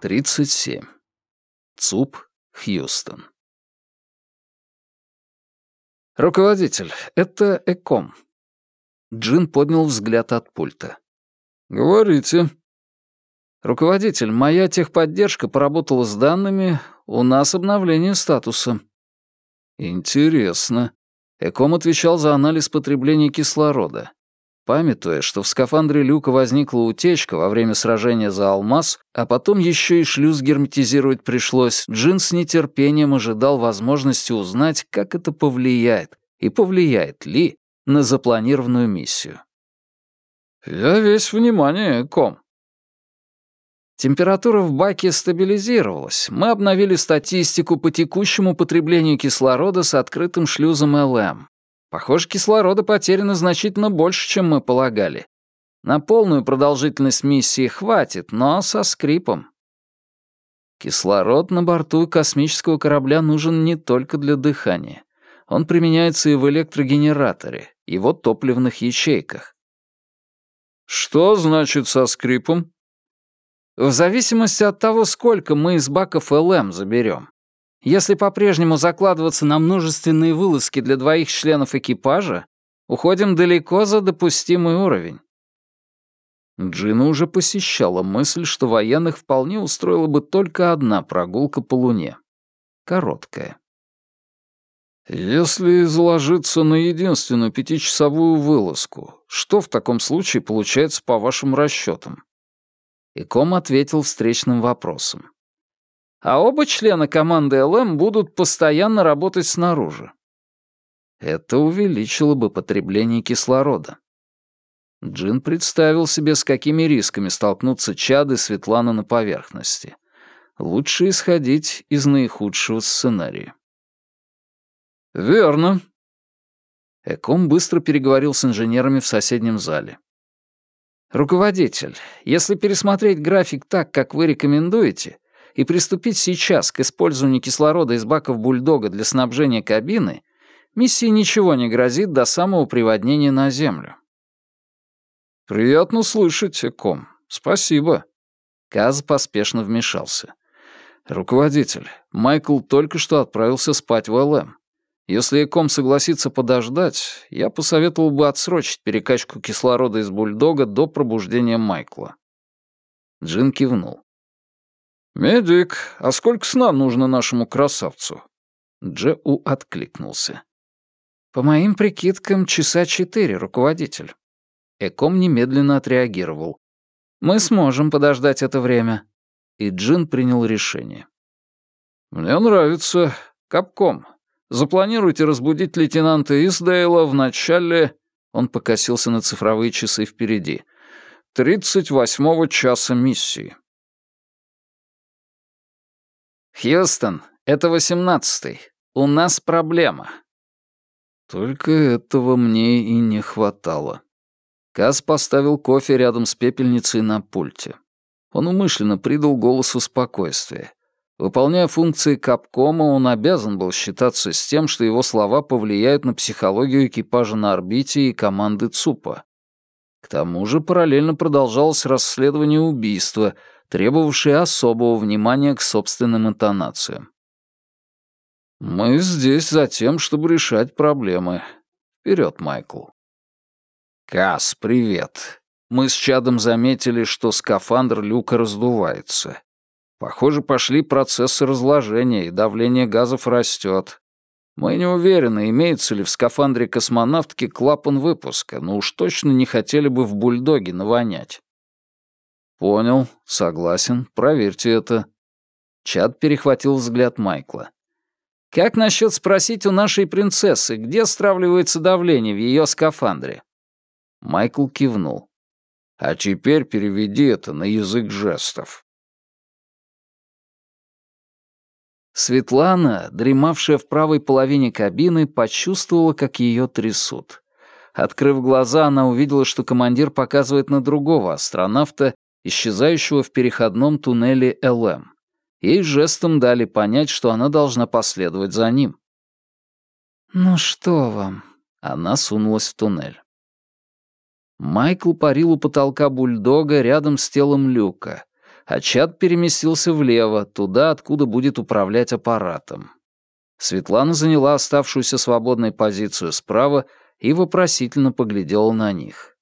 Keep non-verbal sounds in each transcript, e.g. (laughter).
37. ЦУП, Хьюстон. «Руководитель, это Эком». Джин поднял взгляд от пульта. «Говорите». «Руководитель, моя техподдержка поработала с данными, у нас обновление статуса». «Интересно». Эком отвечал за анализ потребления кислорода. Памятуя, что в скафандре Люка возникла утечка во время сражения за алмаз, а потом еще и шлюз герметизировать пришлось, Джин с нетерпением ожидал возможности узнать, как это повлияет, и повлияет ли, на запланированную миссию. «Я весь внимание, ком». Температура в баке стабилизировалась. Мы обновили статистику по текущему потреблению кислорода с открытым шлюзом ЛМ. Похоже, кислорода потеряно значительно больше, чем мы полагали. На полную продолжительность миссии хватит, но со скрипом. Кислород на борту космического корабля нужен не только для дыхания. Он применяется и в электрогенераторе, его топливных ячейках. Что значит со скрипом? В зависимости от того, сколько мы из баков ЛМ заберем. Если по-прежнему закладываться на множественные вылазки для двоих членов экипажа, уходим далеко за допустимый уровень. Джина уже посещала мысль, что военных вполне устроила бы только одна прогулка по Луне. Короткая. «Если заложиться на единственную пятичасовую вылазку, что в таком случае получается по вашим расчетам?» Иком ответил встречным вопросом а оба члена команды ЛМ будут постоянно работать снаружи. Это увеличило бы потребление кислорода. Джин представил себе, с какими рисками столкнутся Чад и Светлана на поверхности. Лучше исходить из наихудшего сценария. «Верно». Эком быстро переговорил с инженерами в соседнем зале. «Руководитель, если пересмотреть график так, как вы рекомендуете, и приступить сейчас к использованию кислорода из баков бульдога для снабжения кабины, миссии ничего не грозит до самого приводнения на Землю. «Приятно слышать, Эком. Спасибо». Каз поспешно вмешался. «Руководитель, Майкл только что отправился спать в ЛМ. Если Эком согласится подождать, я посоветовал бы отсрочить перекачку кислорода из бульдога до пробуждения Майкла». Джин кивнул. «Медик, а сколько сна нужно нашему красавцу?» Джеу откликнулся. «По моим прикидкам, часа четыре, руководитель». Эком немедленно отреагировал. «Мы сможем подождать это время». И Джин принял решение. «Мне нравится. Капком. Запланируйте разбудить лейтенанта Исдейла в начале...» Он покосился на цифровые часы впереди. «Тридцать восьмого часа миссии». «Хьюстон, это восемнадцатый. У нас проблема». Только этого мне и не хватало. Каз поставил кофе рядом с пепельницей на пульте. Он умышленно придал голосу спокойствие. Выполняя функции капкома, он обязан был считаться с тем, что его слова повлияют на психологию экипажа на орбите и команды ЦУПа. К тому же параллельно продолжалось расследование убийства — требовавшие особого внимания к собственным интонациям. «Мы здесь за тем, чтобы решать проблемы. Вперед, Майкл». «Кас, привет. Мы с Чадом заметили, что скафандр люка раздувается. Похоже, пошли процессы разложения, и давление газов растет. Мы не уверены, имеется ли в скафандре космонавтки клапан выпуска, но уж точно не хотели бы в бульдоге навонять. «Понял, согласен, проверьте это». Чад перехватил взгляд Майкла. «Как насчет спросить у нашей принцессы, где стравливается давление в ее скафандре?» Майкл кивнул. «А теперь переведи это на язык жестов». Светлана, дремавшая в правой половине кабины, почувствовала, как ее трясут. Открыв глаза, она увидела, что командир показывает на другого астронавта исчезающего в переходном туннеле ЛМ. Ей жестом дали понять, что она должна последовать за ним. «Ну что вам?» Она сунулась в туннель. Майкл парил у потолка бульдога рядом с телом Люка. а Чад переместился влево, туда, откуда будет управлять аппаратом. Светлана заняла оставшуюся свободной позицию справа и вопросительно поглядела на них.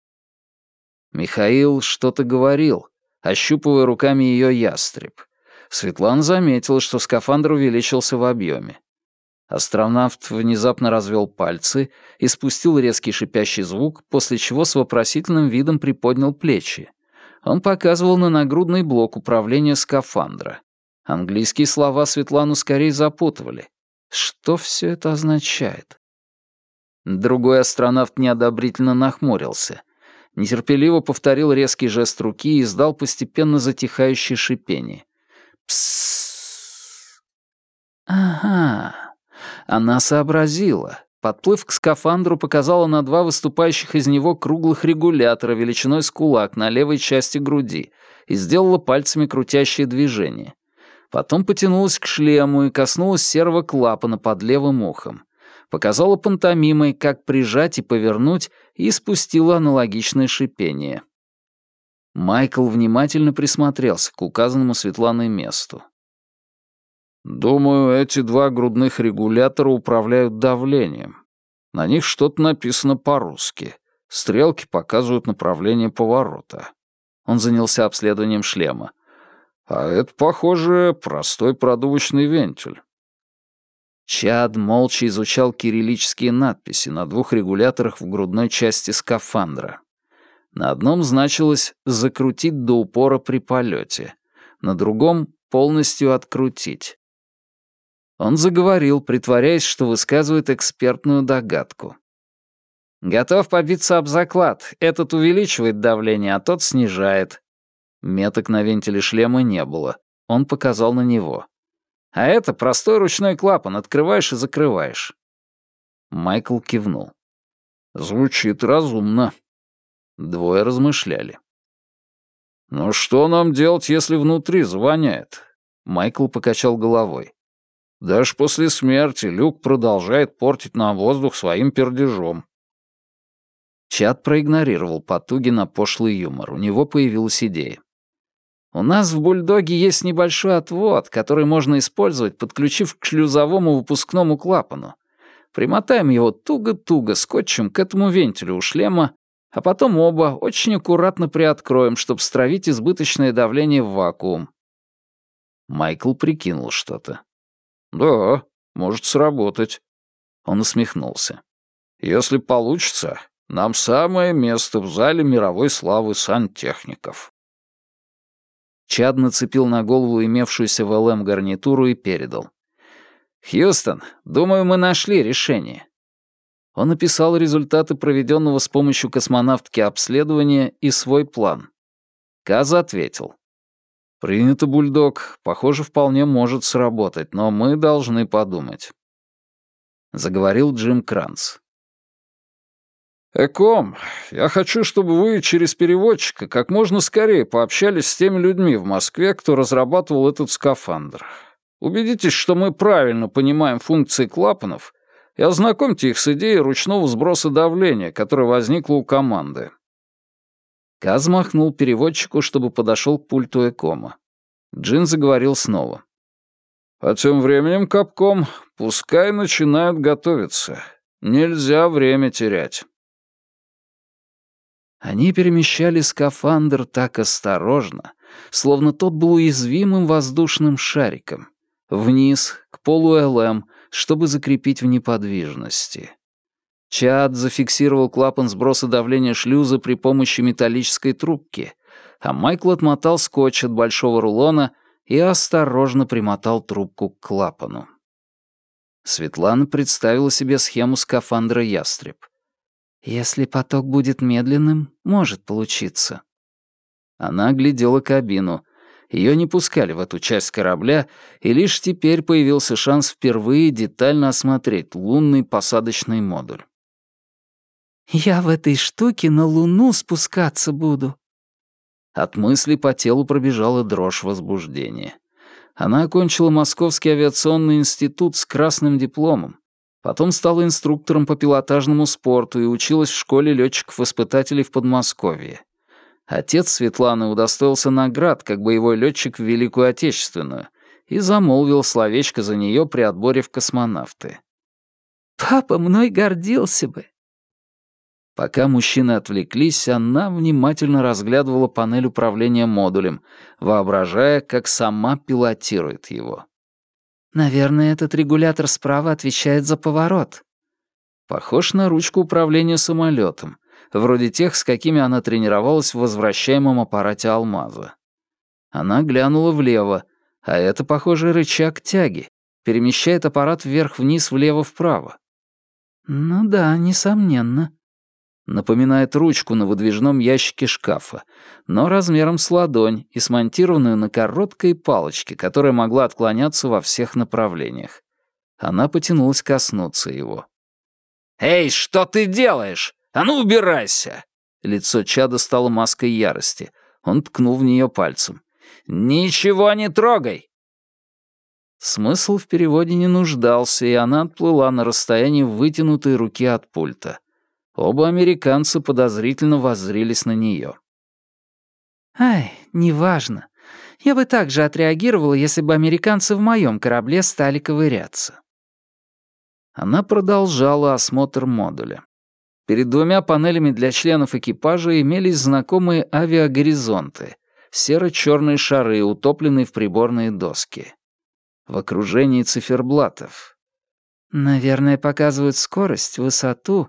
Михаил что-то говорил, ощупывая руками ее ястреб. Светлана заметила, что скафандр увеличился в объеме. Астронавт внезапно развел пальцы и спустил резкий шипящий звук, после чего с вопросительным видом приподнял плечи. Он показывал на нагрудный блок управления скафандра. Английские слова Светлану скорее запутывали. Что все это означает? Другой астронавт неодобрительно нахмурился. Нетерпеливо повторил резкий жест руки и издал постепенно затихающее шипение. Псс. Ага. Она сообразила. Подплыв к скафандру, показала на два выступающих из него круглых регулятора величиной с кулак на левой части груди и сделала пальцами крутящее движение. Потом потянулась к шлему и коснулась серого клапана под левым ухом. Показала пантомимой, как прижать и повернуть, и спустила аналогичное шипение. Майкл внимательно присмотрелся к указанному Светланой месту. Думаю, эти два грудных регулятора управляют давлением. На них что-то написано по-русски. Стрелки показывают направление поворота. Он занялся обследованием шлема. А это, похоже, простой продувочный вентиль. Чад молча изучал кириллические надписи на двух регуляторах в грудной части скафандра. На одном значилось «закрутить до упора при полете», на другом — «полностью открутить». Он заговорил, притворяясь, что высказывает экспертную догадку. «Готов побиться об заклад. Этот увеличивает давление, а тот снижает». Меток на вентиле шлема не было. Он показал на него. «А это простой ручной клапан, открываешь и закрываешь». Майкл кивнул. «Звучит разумно». Двое размышляли. «Ну что нам делать, если внутри звоняет?» Майкл покачал головой. Даже после смерти Люк продолжает портить нам воздух своим пердежом. Чат проигнорировал потуги на пошлый юмор. У него появилась идея. У нас в «Бульдоге» есть небольшой отвод, который можно использовать, подключив к шлюзовому выпускному клапану. Примотаем его туго-туго скотчем к этому вентилю у шлема, а потом оба очень аккуратно приоткроем, чтобы стравить избыточное давление в вакуум. Майкл прикинул что-то. «Да, может сработать». Он усмехнулся. «Если получится, нам самое место в зале мировой славы сантехников». Чад нацепил на голову имевшуюся в ЛМ гарнитуру и передал. «Хьюстон, думаю, мы нашли решение». Он описал результаты проведенного с помощью космонавтки обследования и свой план. Каза ответил. «Принято, бульдог. Похоже, вполне может сработать, но мы должны подумать». Заговорил Джим Кранц. «Эком, я хочу, чтобы вы через переводчика как можно скорее пообщались с теми людьми в Москве, кто разрабатывал этот скафандр. Убедитесь, что мы правильно понимаем функции клапанов и ознакомьте их с идеей ручного сброса давления, которая возникла у команды. Каз махнул переводчику, чтобы подошел к пульту Экома. Джин заговорил снова. «А тем временем, Капком, пускай начинают готовиться. Нельзя время терять». Они перемещали скафандр так осторожно, словно тот был уязвимым воздушным шариком, вниз, к полу ЛМ, чтобы закрепить в неподвижности. Чад зафиксировал клапан сброса давления шлюза при помощи металлической трубки, а Майкл отмотал скотч от большого рулона и осторожно примотал трубку к клапану. Светлана представила себе схему скафандра «Ястреб». «Если поток будет медленным, может получиться». Она оглядела кабину. Ее не пускали в эту часть корабля, и лишь теперь появился шанс впервые детально осмотреть лунный посадочный модуль. Я в этой штуке на Луну спускаться буду». От мысли по телу пробежала дрожь возбуждения. Она окончила Московский авиационный институт с красным дипломом, потом стала инструктором по пилотажному спорту и училась в школе летчиков-испытателей в Подмосковье. Отец Светланы удостоился наград как боевой летчик в Великую Отечественную и замолвил словечко за нее при отборе в космонавты. «Папа мной гордился бы». Пока мужчины отвлеклись, она внимательно разглядывала панель управления модулем, воображая, как сама пилотирует его. «Наверное, этот регулятор справа отвечает за поворот». Похож на ручку управления самолетом, вроде тех, с какими она тренировалась в возвращаемом аппарате алмаза. Она глянула влево, а это, похоже, рычаг тяги, перемещает аппарат вверх-вниз, влево-вправо. Ну да, несомненно. Напоминает ручку на выдвижном ящике шкафа, но размером с ладонь и смонтированную на короткой палочке, которая могла отклоняться во всех направлениях. Она потянулась коснуться его. «Эй, что ты делаешь? А ну, убирайся!» Лицо Чада стало маской ярости. Он ткнул в нее пальцем. «Ничего не трогай!» Смысл в переводе не нуждался, и она отплыла на расстоянии вытянутой руки от пульта. Оба американца подозрительно воззрились на нее. «Ай, неважно. Я бы так же отреагировала, если бы американцы в моем корабле стали ковыряться». Она продолжала осмотр модуля. Перед двумя панелями для членов экипажа имелись знакомые авиагоризонты — серо-черные шары, утопленные в приборные доски. В окружении циферблатов. «Наверное, показывают скорость, высоту,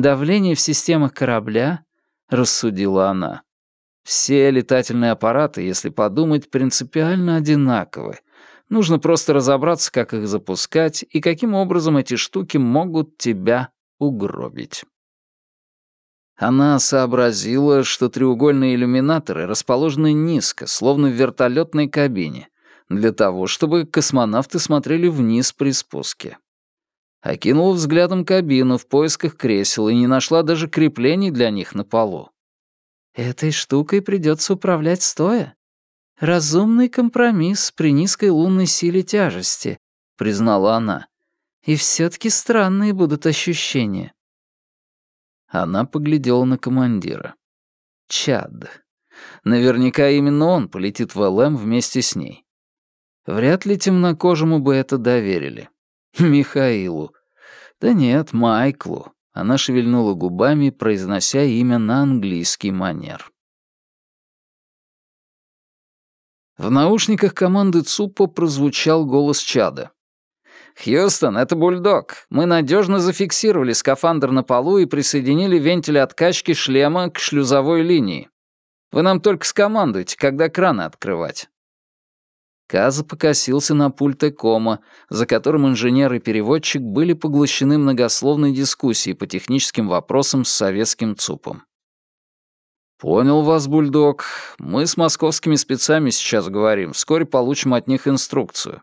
давление в системах корабля», — рассудила она. «Все летательные аппараты, если подумать, принципиально одинаковы, Нужно просто разобраться, как их запускать и каким образом эти штуки могут тебя угробить. Она сообразила, что треугольные иллюминаторы расположены низко, словно в вертолетной кабине, для того, чтобы космонавты смотрели вниз при спуске. Окинула взглядом кабину в поисках кресел и не нашла даже креплений для них на полу. «Этой штукой придется управлять стоя», «Разумный компромисс при низкой лунной силе тяжести», — признала она. «И все-таки странные будут ощущения». Она поглядела на командира. Чад. Наверняка именно он полетит в ЛМ вместе с ней. Вряд ли темнокожему бы это доверили. (laughs) Михаилу. Да нет, Майклу. Она шевельнула губами, произнося имя на английский манер. В наушниках команды ЦУПа прозвучал голос Чада. «Хьюстон, это бульдог. Мы надежно зафиксировали скафандр на полу и присоединили вентиль откачки шлема к шлюзовой линии. Вы нам только скомандуйте, когда краны открывать». Каза покосился на пульт Экома, за которым инженер и переводчик были поглощены многословной дискуссией по техническим вопросам с советским ЦУПом. «Понял вас, бульдог. Мы с московскими спецами сейчас говорим. Вскоре получим от них инструкцию».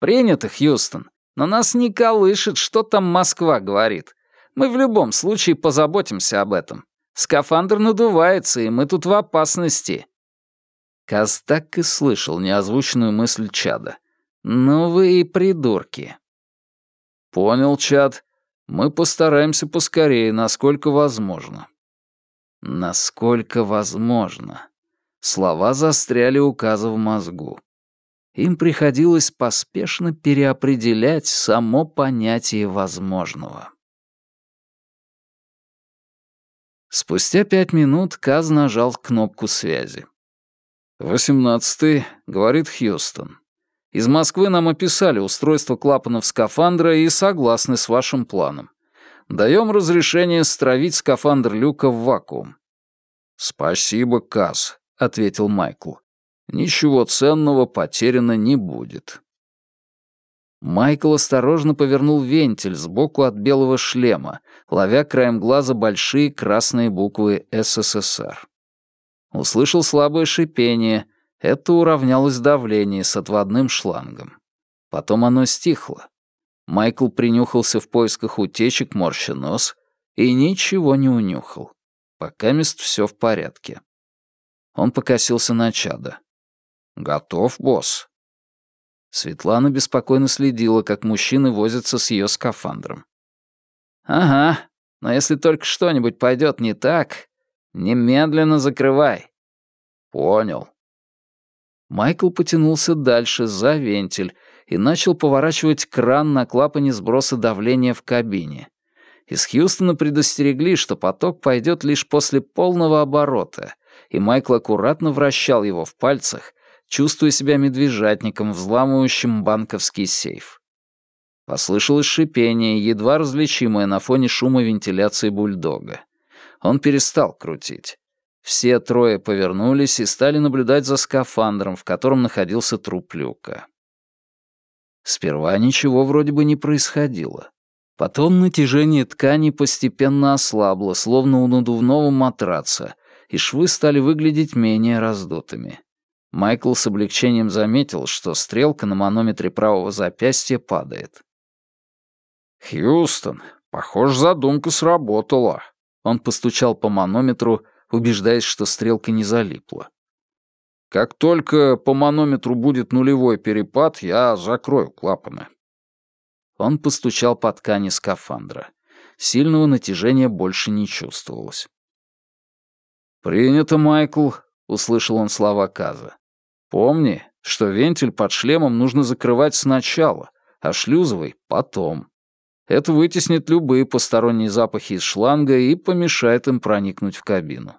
«Принято, Хьюстон. Но нас не колышет, что там Москва говорит. Мы в любом случае позаботимся об этом. Скафандр надувается, и мы тут в опасности». Каз так и слышал неозвученную мысль Чада. «Ну вы и придурки». «Понял, Чад. Мы постараемся поскорее, насколько возможно. Насколько возможно. Слова застряли у Каза в мозгу. Им приходилось поспешно переопределять само понятие возможного. Спустя пять минут Каз нажал кнопку связи. «Восемнадцатый», — говорит Хьюстон. «Из Москвы нам описали устройство клапанов скафандра и согласны с вашим планом. Даем разрешение стравить скафандр люка в вакуум. «Спасибо, Каз», — ответил Майкл. «Ничего ценного потеряно не будет». Майкл осторожно повернул вентиль сбоку от белого шлема, ловя краем глаза большие красные буквы «СССР». Услышал слабое шипение. Это уравнялось давление с отводным шлангом. Потом оно стихло. Майкл принюхался в поисках утечек, морща нос, и ничего не унюхал. Пока мест все в порядке. Он покосился на чада. «Готов, босс?» Светлана беспокойно следила, как мужчины возятся с ее скафандром. «Ага, но если только что-нибудь пойдет не так, Немедленно закрывай». «Понял». Майкл потянулся дальше, за вентиль, и начал поворачивать кран на клапане сброса давления в кабине. Из Хьюстона предостерегли, что поток пойдет лишь после полного оборота, и Майкл аккуратно вращал его в пальцах, чувствуя себя медвежатником, взламывающим банковский сейф. Послышалось шипение, едва различимое на фоне шума вентиляции бульдога. Он перестал крутить. Все трое повернулись и стали наблюдать за скафандром, в котором находился труп люка. Сперва ничего вроде бы не происходило. Потом натяжение ткани постепенно ослабло, словно у надувного матраца, и швы стали выглядеть менее раздутыми. Майкл с облегчением заметил, что стрелка на манометре правого запястья падает. «Хьюстон, похоже, задумка сработала». Он постучал по манометру, убеждаясь, что стрелка не залипла. «Как только по манометру будет нулевой перепад, я закрою клапаны». Он постучал по ткани скафандра. Сильного натяжения больше не чувствовалось. «Принято, Майкл», — услышал он слова Каза. «Помни, что вентиль под шлемом нужно закрывать сначала, а шлюзовый — потом. Это вытеснит любые посторонние запахи из шланга и помешает им проникнуть в кабину».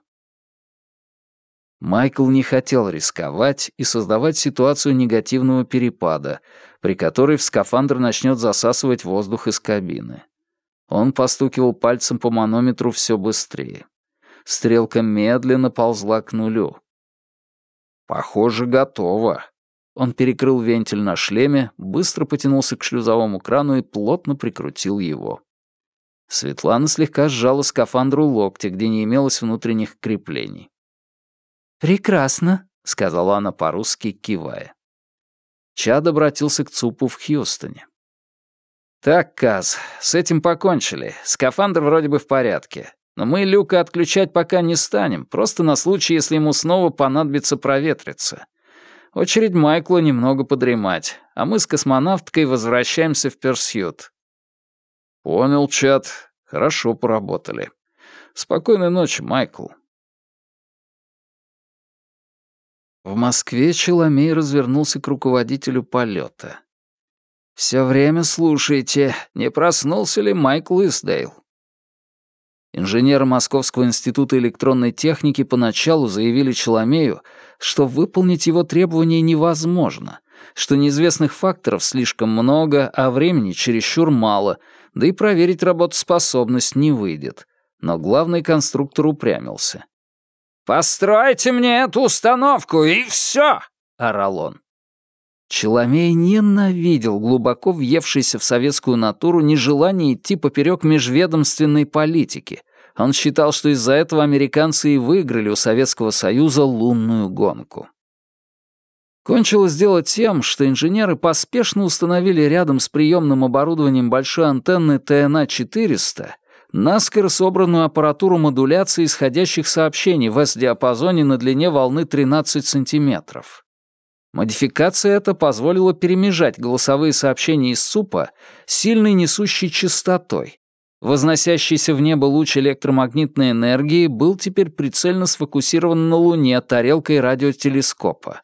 Майкл не хотел рисковать и создавать ситуацию негативного перепада, при которой в скафандр начнет засасывать воздух из кабины. Он постукивал пальцем по манометру все быстрее. Стрелка медленно ползла к нулю. «Похоже, готово». Он перекрыл вентиль на шлеме, быстро потянулся к шлюзовому крану и плотно прикрутил его. Светлана слегка сжала скафандру локти, где не имелось внутренних креплений. «Прекрасно», — сказала она по-русски, кивая. Чад обратился к ЦУПу в Хьюстоне. «Так, Каз, с этим покончили. Скафандр вроде бы в порядке. Но мы Люка отключать пока не станем, просто на случай, если ему снова понадобится проветриться. Очередь Майкла немного подремать, а мы с космонавткой возвращаемся в Персьют». «Понял, Чад. Хорошо поработали. Спокойной ночи, Майкл». В Москве Челомей развернулся к руководителю полета. «Все время слушайте, не проснулся ли МайклИсдейл?» Инженеры Московского института электронной техники поначалу заявили Челомею, что выполнить его требования невозможно, что неизвестных факторов слишком много, а времени чересчур мало, да и проверить работоспособность не выйдет. Но главный конструктор упрямился. «Постройте мне эту установку, и все!» — орал он. Челомей ненавидел глубоко въевшийся в советскую натуру нежелание идти поперек межведомственной политики. Он считал, что из-за этого американцы и выиграли у Советского Союза лунную гонку. Кончилось дело тем, что инженеры поспешно установили рядом с приемным оборудованием большой антенны ТНА-400 наскоро собранную аппаратуру модуляции исходящих сообщений в S-диапазоне на длине волны 13 сантиметров. Модификация эта позволила перемежать голосовые сообщения из СУПа сильной несущей частотой. Возносящийся в небо луч электромагнитной энергии был теперь прицельно сфокусирован на Луне тарелкой радиотелескопа.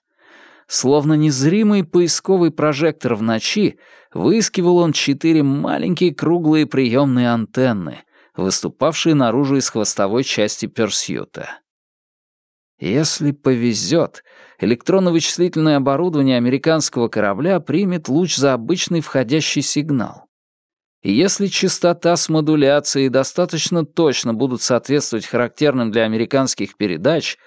Словно незримый поисковый прожектор в ночи, выискивал он четыре маленькие круглые приемные антенны, выступавшие наружу из хвостовой части Персьюта. Если повезет, электронно-вычислительное оборудование американского корабля примет луч за обычный входящий сигнал. И если частота с модуляцией достаточно точно будут соответствовать характерным для американских передач,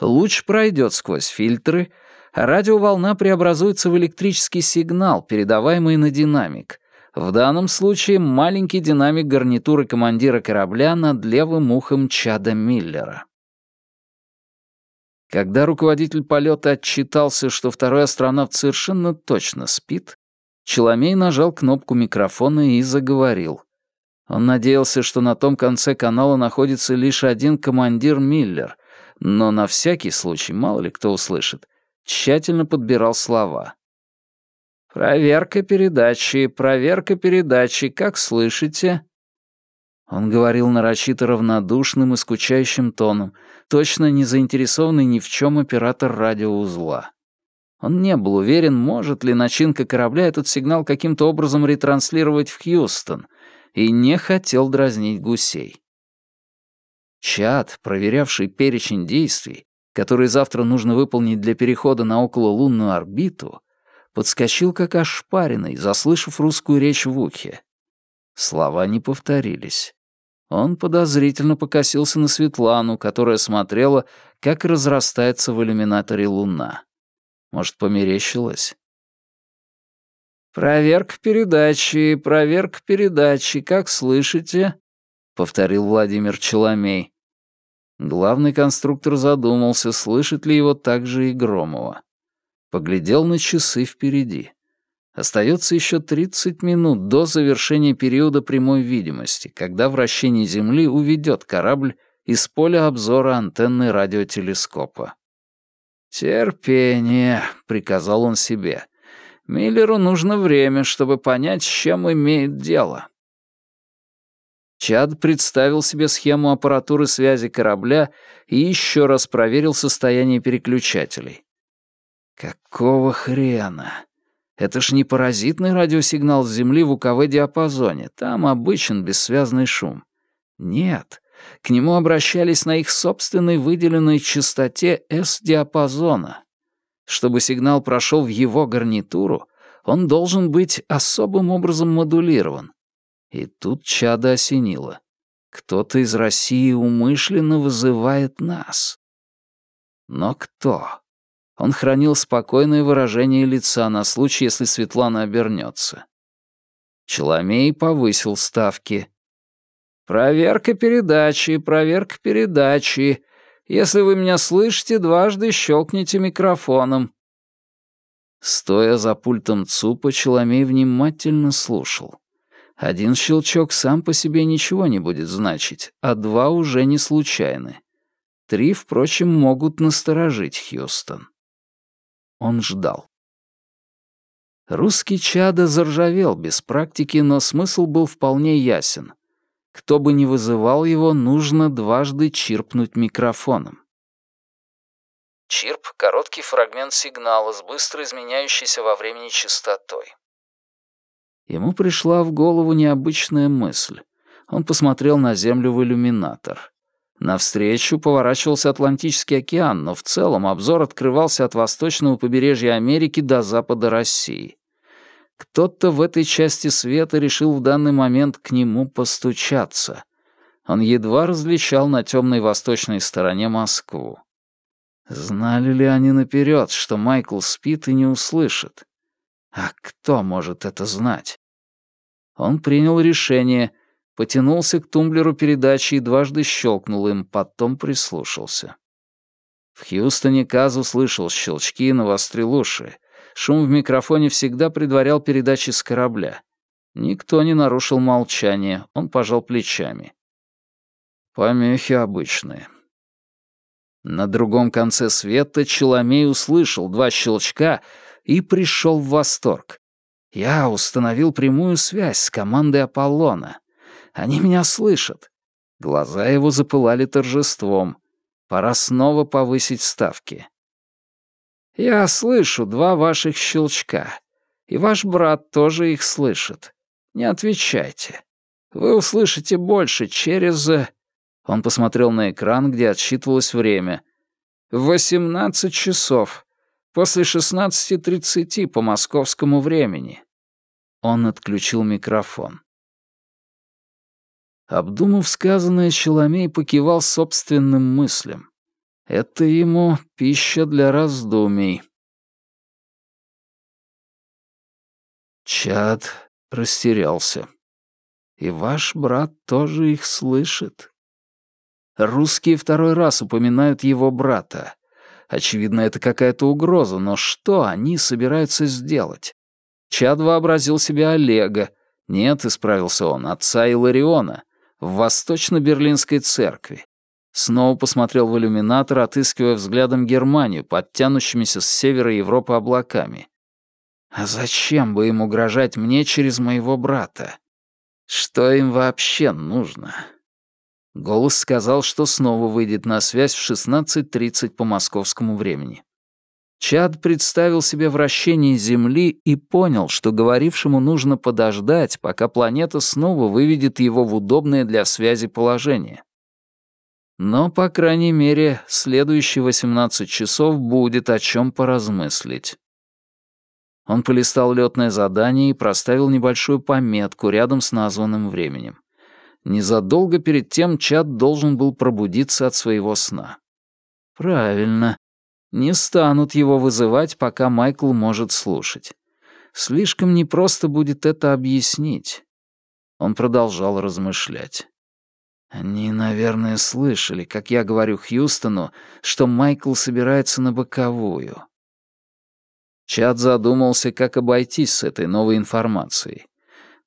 луч пройдет сквозь фильтры, а радиоволна преобразуется в электрический сигнал, передаваемый на динамик, в данном случае маленький динамик гарнитуры командира корабля над левым ухом Чада Миллера. Когда руководитель полета отчитался, что второй астронавт совершенно точно спит, Челомей нажал кнопку микрофона и заговорил. Он надеялся, что на том конце канала находится лишь один командир Миллер, но на всякий случай, мало ли кто услышит, тщательно подбирал слова. «Проверка передачи, проверка передачи, как слышите?» Он говорил нарочито равнодушным и скучающим тоном, точно не заинтересованный ни в чем оператор радиоузла. Он не был уверен, может ли начинка корабля этот сигнал каким-то образом ретранслировать в Хьюстон, и не хотел дразнить гусей. Чад, проверявший перечень действий, которые завтра нужно выполнить для перехода на окололунную орбиту, подскочил как ошпаренный, заслышав русскую речь в ухе. Слова не повторились. Он подозрительно покосился на Светлану, которая смотрела, как разрастается в иллюминаторе луна. Может, померещилась? «Проверка передачи, проверка передачи, как слышите?» — повторил Владимир Челомей. Главный конструктор задумался, слышит ли его так же и Громова. Поглядел на часы впереди. Остается еще 30 минут до завершения периода прямой видимости, когда вращение Земли уведет корабль из поля обзора антенны радиотелескопа. «Терпение», — приказал он себе. «Миллеру нужно время, чтобы понять, с чем имеет дело». Чад представил себе схему аппаратуры связи корабля и еще раз проверил состояние переключателей. «Какого хрена? Это ж не паразитный радиосигнал с Земли в УКВ-диапазоне, там обычен бессвязный шум. Нет, к нему обращались на их собственной выделенной частоте S-диапазона. Чтобы сигнал прошел в его гарнитуру, он должен быть особым образом модулирован. И тут чадо осенило. Кто-то из России умышленно вызывает нас. Но кто? Он хранил спокойное выражение лица на случай, если Светлана обернется. Челомей повысил ставки. «Проверка передачи, проверка передачи. Если вы меня слышите, дважды щелкните микрофоном». Стоя за пультом ЦУПа, Челомей внимательно слушал. Один щелчок сам по себе ничего не будет значить, а два уже не случайны. Три, впрочем, могут насторожить Хьюстон. Он ждал. Русский чадо заржавел без практики, но смысл был вполне ясен. Кто бы ни вызывал его, нужно дважды чирпнуть микрофоном. Чирп — короткий фрагмент сигнала с быстро изменяющейся во времени частотой. Ему пришла в голову необычная мысль. Он посмотрел на Землю в иллюминатор. Навстречу поворачивался Атлантический океан, но в целом обзор открывался от восточного побережья Америки до запада России. Кто-то в этой части света решил в данный момент к нему постучаться. Он едва различал на темной восточной стороне Москву. Знали ли они наперед, что Майкл спит и не услышит? А кто может это знать? Он принял решение, потянулся к тумблеру передачи и дважды щелкнул им, потом прислушался. В Хьюстоне Каз услышал щелчки и навострил уши. Шум в микрофоне всегда предварял передачи с корабля. Никто не нарушил молчание, он пожал плечами. Помехи обычные. На другом конце света Челомей услышал два щелчка и пришел в восторг. Я установил прямую связь с командой Аполлона. Они меня слышат. Глаза его запылали торжеством. Пора снова повысить ставки. Я слышу два ваших щелчка, и ваш брат тоже их слышит. Не отвечайте. Вы услышите больше через...» э, Он посмотрел на экран, где отсчитывалось время. «Восемнадцать часов. После шестнадцати тридцати по московскому времени». Он отключил микрофон. Обдумав сказанное, Челомей покивал собственным мыслям. Это ему пища для раздумий. Чад растерялся. И ваш брат тоже их слышит. Русские второй раз упоминают его брата. Очевидно, это какая-то угроза, но что они собираются сделать? Чад вообразил себе Олега. Нет, исправился он, отца Илариона, в Восточно-Берлинской церкви. Снова посмотрел в иллюминатор, отыскивая взглядом Германию под тянущимися с севера Европы облаками. А зачем бы им угрожать мне через моего брата? Что им вообще нужно? Голос сказал, что снова выйдет на связь в 16.30 по московскому времени. Чад представил себе вращение Земли и понял, что говорившему нужно подождать, пока планета снова выведет его в удобное для связи положение. Но, по крайней мере, следующие 18 часов будет о чем поразмыслить. Он полистал летное задание и проставил небольшую пометку рядом с названным временем. Незадолго перед тем Чад должен был пробудиться от своего сна. Правильно. Не станут его вызывать, пока Майкл может слушать. Слишком непросто будет это объяснить. Он продолжал размышлять. Они, наверное, слышали, как я говорю Хьюстону, что Майкл собирается на боковую. Чад задумался, как обойтись с этой новой информацией.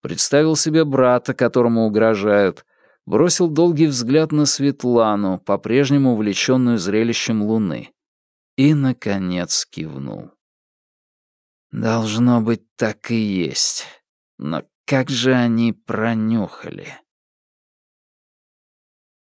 Представил себе брата, которому угрожают, бросил долгий взгляд на Светлану, по-прежнему увлеченную зрелищем луны, и, наконец, кивнул. Должно быть, так и есть. Но как же они пронюхали?